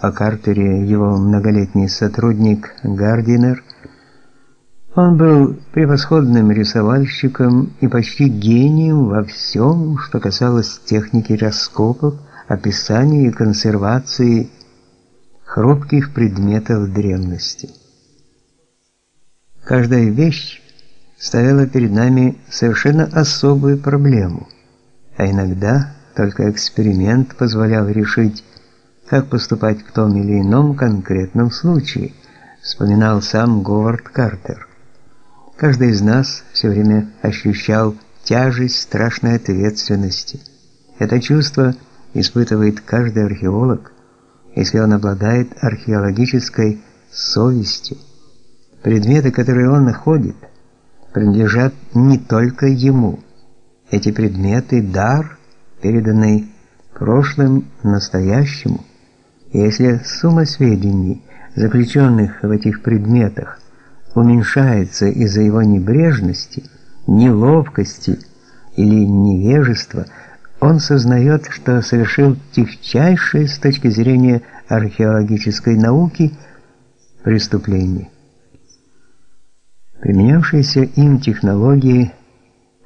о Картере его многолетний сотрудник Гардинер. Он был превосходным рисовальщиком и почти гением во всем, что касалось техники раскопок, описания и консервации хрупких предметов древности. Каждая вещь ставила перед нами совершенно особую проблему, а иногда только эксперимент позволял решить, как поступать в том или ином конкретном случае, вспоминал сам Говард Картер. Каждый из нас все время ощущал тяжесть страшной ответственности. Это чувство испытывает каждый археолог, если он обладает археологической совестью. Предметы, которые он находит, принадлежат не только ему. Эти предметы дар, переданный прошлым настоящему. Если сумма сведений, заключенных в этих предметах, уменьшается из-за его небрежности, неловкости или невежества, он сознает, что совершил тихчайшее с точки зрения археологической науки преступление. Применявшиеся им технологии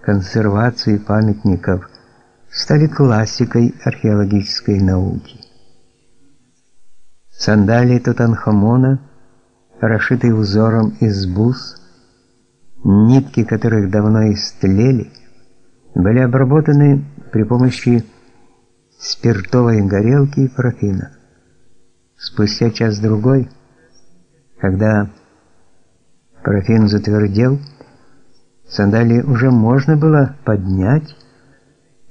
консервации памятников стали классикой археологической науки. Сандалии Тутанхамона, расшитые узором из бус, нитки которых давно истлели, были обработаны при помощи спиртовой горелки и парафина. Спустя час-другой, когда парафин затвердел, сандалии уже можно было поднять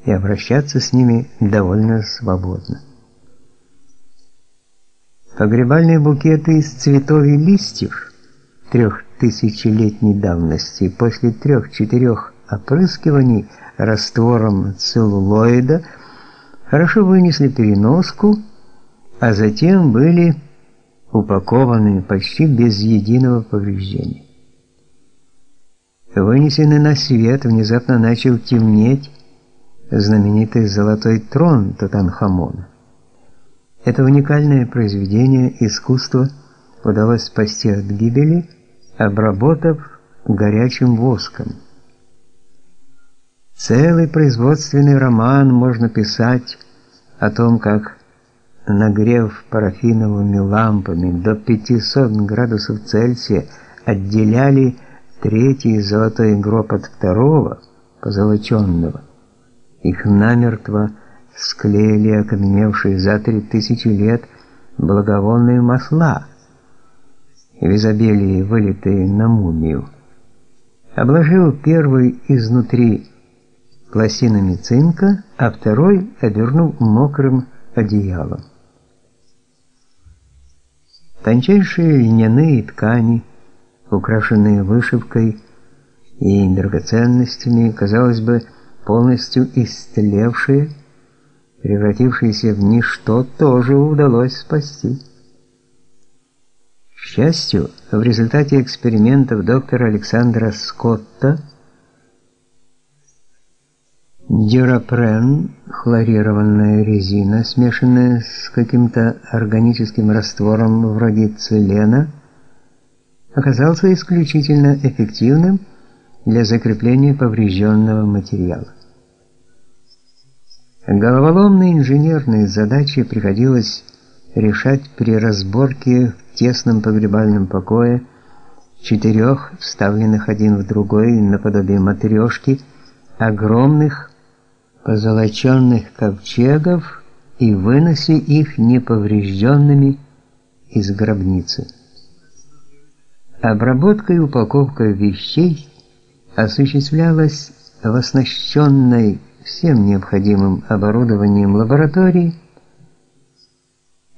и обращаться с ними довольно свободно. Погребальные букеты из цветов и листьев трехтысячелетней давности после трех-четырех опрыскиваний раствором целлулоида хорошо вынесли переноску, а затем были упакованы почти без единого повреждения. Вынесенный на свет внезапно начал темнеть знаменитый золотой трон Тутанхамона. Это уникальное произведение искусства удалось спасти от гибели, обработав горячим воском. Целый производственный роман можно писать о том, как, нагрев парафиновыми лампами до 500 градусов Цельсия, отделяли третий золотой гроб от второго, позолоченного. Их намертво склеили окаменевшие за три тысячи лет благовонные масла, в изобилии вылитые на мумию. Обложил первый изнутри пластинами цинка, а второй обернул мокрым одеялом. Тончайшие льняные ткани, украшенные вышивкой и драгоценностями, казалось бы, полностью истлевшие, превратившиеся в ничто, тоже удалось спасти. К счастью, в результате экспериментов доктора Александра Скотта дюрапрен, хлорированная резина, смешанная с каким-то органическим раствором вроде целена, оказался исключительно эффективным для закрепления поврежденного материала. Головоломные инженерные задачи приходилось решать при разборке в тесном погребальном покое четырех, вставленных один в другой наподобие матрешки, огромных позолоченных ковчегов и выносе их неповрежденными из гробницы. Обработка и упаковка вещей осуществлялась в оснащенной всем необходимым оборудованием лаборатории,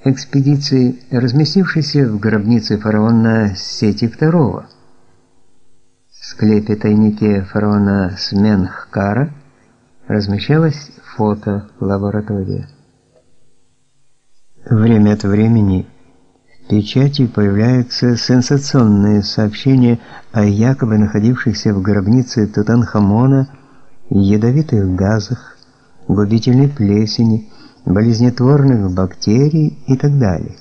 экспедиции, разместившейся в гробнице фараона Сети II, в склепе-тайнике фараона Сменхкара размещалась фотолаборатория. Время от времени в печати появляются сенсационные сообщения о якобы находившихся в гробнице Тутанхамона ядовитых газах, губительной плесени, болезнетворных бактерий и так далее.